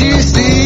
you see?